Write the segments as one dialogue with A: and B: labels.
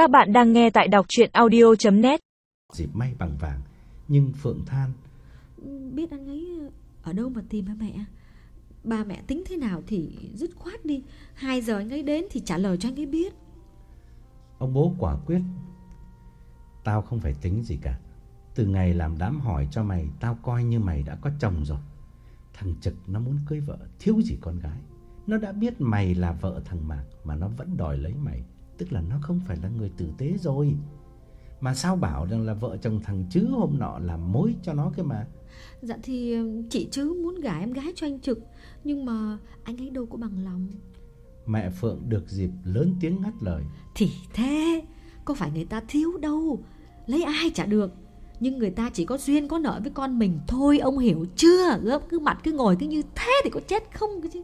A: Các bạn đang nghe tại đọc chuyện audio.net
B: Dịp may bằng vàng Nhưng Phượng than.
C: Biết anh ấy ở đâu mà tìm hả mẹ? Ba mẹ tính thế nào thì dứt khoát đi. 2 giờ anh ấy đến thì trả lời cho anh ấy biết.
B: Ông bố quả quyết. Tao không phải tính gì cả. Từ ngày làm đám hỏi cho mày Tao coi như mày đã có chồng rồi. Thằng Trực nó muốn cưới vợ Thiếu gì con gái. Nó đã biết mày là vợ thằng Mạc Mà nó vẫn đòi lấy mày Tức là nó không phải là người tử tế rồi. Mà sao bảo rằng là vợ chồng thằng Chứ hôm nọ làm mối cho nó cái mà?
C: Dạ thì chị chứ muốn gả em gái cho anh Trực Nhưng mà anh ấy đâu có bằng lòng.
B: Mẹ Phượng được dịp lớn tiếng ngắt lời.
C: Thì thế Có phải người ta thiếu đâu? Lấy ai chả được. Nhưng người ta chỉ có duyên có nợ với con mình thôi Ông hiểu chưa? Gớp cứ mặt cứ ngồi cứ như thế thì có chết không cơ chứ?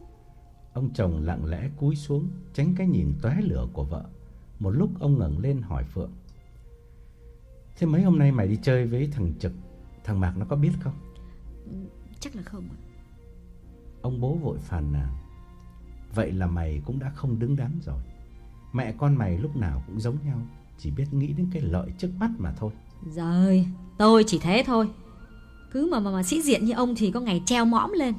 B: Ông chồng lặng lẽ cúi xuống Tránh cái nhìn tóe lửa của vợ Một lúc ông ngẩng lên hỏi Phượng. Thế mấy hôm nay mày đi chơi với thằng Trực Thằng Mạc nó có biết không?
C: Chắc là không ạ.
B: Ông bố vội phàn nàn. Vậy là mày cũng đã không đứng đắn rồi. Mẹ con mày lúc nào cũng giống nhau Chỉ biết nghĩ đến cái lợi trước mắt mà thôi.
C: Rồi tôi chỉ thế thôi. Cứ mà mà, mà sĩ diện như ông thì có ngày treo mõm lên.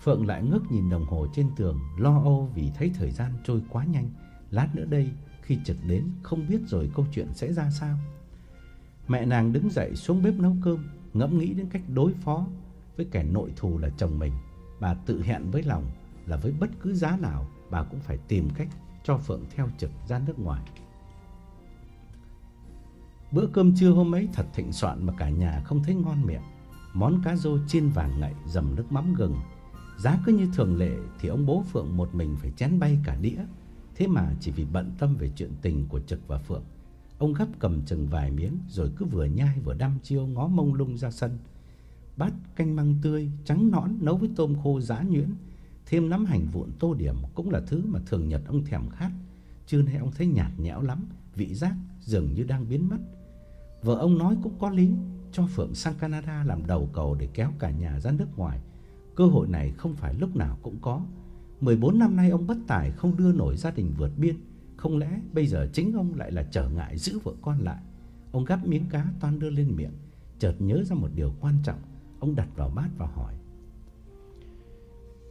B: Phượng lại ngước nhìn đồng hồ trên tường Lo âu vì thấy thời gian trôi quá nhanh. Lát nữa đây khi trực đến Không biết rồi câu chuyện sẽ ra sao. Mẹ nàng đứng dậy xuống bếp nấu cơm, Ngẫm nghĩ đến cách đối phó Với kẻ nội thù là chồng mình. Bà tự hẹn với lòng Là với bất cứ giá nào, Bà cũng phải tìm cách cho Phượng theo trực ra nước ngoài. Bữa cơm trưa hôm ấy thật thịnh soạn Mà cả nhà không thấy ngon miệng. Món cá rô chiên vàng ngậy, dầm nước mắm gừng. Giá cứ như thường lệ Thì ông bố Phượng một mình phải chén bay cả đĩa. Thế mà chỉ vì bận tâm về chuyện tình của Trực và Phượng, Ông gấp cầm chừng vài miếng Rồi cứ vừa nhai vừa đăm chiêu ngó mông lung ra sân. Bát canh măng tươi, Trắng nõn nấu với tôm khô giá nhuyễn, Thêm nắm hành vụn tô điểm Cũng là thứ mà thường nhật ông thèm khát. Chứ nay ông thấy nhạt nhẽo lắm, Vị giác dường như đang biến mất. Vợ ông nói cũng có lý, Cho Phượng sang Canada làm đầu cầu Để kéo cả nhà ra nước ngoài. Cơ hội này không phải lúc nào cũng có. 14 năm nay ông bất tài không đưa nổi gia đình vượt biên. Không lẽ bây giờ chính ông lại là trở ngại giữ vợ con lại? Ông gắp miếng cá toan đưa lên miệng. Chợt nhớ ra một điều quan trọng, Ông đặt vào bát và hỏi.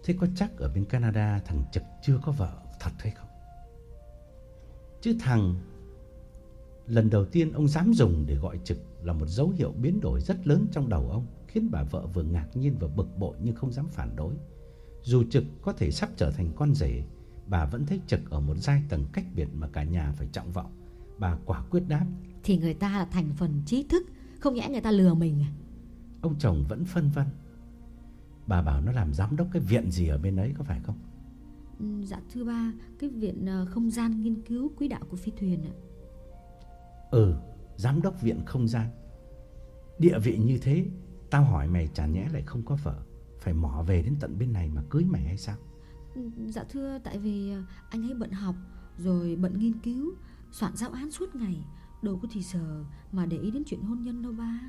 B: Thế có chắc ở bên Canada thằng Trực chưa có vợ thật hay không? Chứ thằng, Lần đầu tiên ông dám dùng để gọi Trực Là một dấu hiệu biến đổi rất lớn trong đầu ông, Khiến bà vợ vừa ngạc nhiên vừa bực bội nhưng không dám phản đối. Dù Trực có thể sắp trở thành con rể Bà vẫn thấy Trực ở một giai tầng cách biệt mà cả nhà phải trọng vọng. Bà quả quyết đáp.
C: Thì người ta là thành phần trí thức Không nhẽ người ta lừa mình à?
B: Ông chồng vẫn phân vân. Bà bảo nó làm giám đốc cái viện gì ở bên ấy có phải không?
C: Ừ, Dạ thưa ba Cái viện ờ, không gian nghiên cứu quỹ đạo của phi thuyền ạ.
B: Ừ Giám đốc viện không gian. Địa vị như thế Tao hỏi mày chả nhẽ lại không có vợ Phải mỏ về đến tận bên này mà cưới mày hay sao?
C: Ừ, Dạ thưa tại vì ờ, anh ấy bận học Rồi bận nghiên cứu Soạn giáo án suốt ngày Đâu có thì giờ mà để ý đến chuyện hôn nhân đâu ba.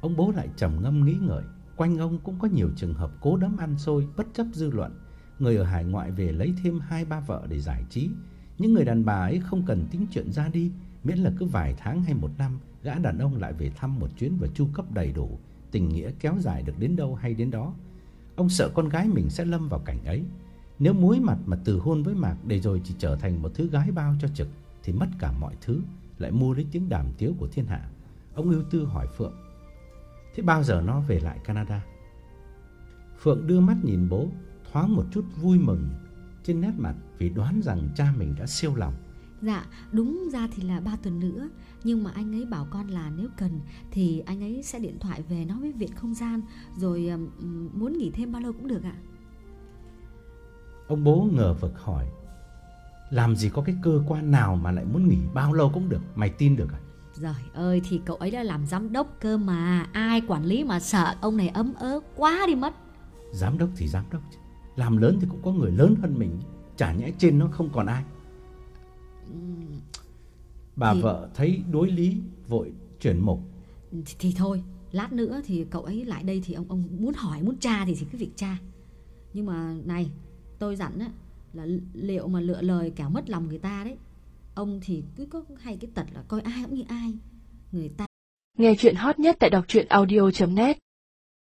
B: Ông bố lại trầm ngâm nghĩ ngợi Quanh ông cũng có nhiều trường hợp cố đấm ăn xôi Bất chấp dư luận. Người ở hải ngoại về lấy thêm hai ba vợ để giải trí. Những người đàn bà ấy không cần tính chuyện ra đi Miễn là cứ vài tháng hay một năm Gã đàn ông lại về thăm một chuyến và chu cấp đầy đủ Tình nghĩa kéo dài được đến đâu hay đến đó. Ông sợ con gái mình sẽ lâm vào cảnh ấy. Nếu muối mặt mà từ hôn với Mạc Để rồi chỉ trở thành một thứ gái bao cho trực, Thì mất cả mọi thứ, Lại mua lấy tiếng đàm tiếu của thiên hạ. Ông ưu tư hỏi Phượng, Thế bao giờ nó về lại Canada? Phượng đưa mắt nhìn bố, Thoáng một chút vui mừng, Trên nét mặt vì đoán rằng cha mình đã siêu lòng.
C: Dạ đúng ra thì là 3 tuần nữa. Nhưng mà anh ấy bảo con là nếu cần Thì anh ấy sẽ điện thoại về nói với viện không gian. Rồi muốn nghỉ thêm bao lâu cũng được ạ.
B: Ông bố ngờ vực hỏi Làm gì có cái cơ quan nào mà lại muốn nghỉ bao lâu cũng được? Mày tin được à?
C: Trời ơi thì cậu ấy đã làm giám đốc cơ mà. Ai quản lý mà sợ ông này ấm ớ quá đi mất.
B: Giám đốc thì giám đốc chứ. Làm lớn thì cũng có người lớn hơn mình. Chả nhẽ trên nó không còn ai Bà
C: Thì-
B: vợ thấy đối lý Vội chuyển mục.
C: Thì, thì thôi Lát nữa thì cậu ấy lại đây thì ông ông muốn hỏi muốn tra thì thì cứ việc tra. Nhưng mà này tôi dặn á Là liệu mà lựa lời kẻo mất lòng người ta đấy Ông thì cứ có hay cái tật là coi ai cũng như ai Người ta
A: Nghe chuyện hot nhất tại đọc truyện audio.net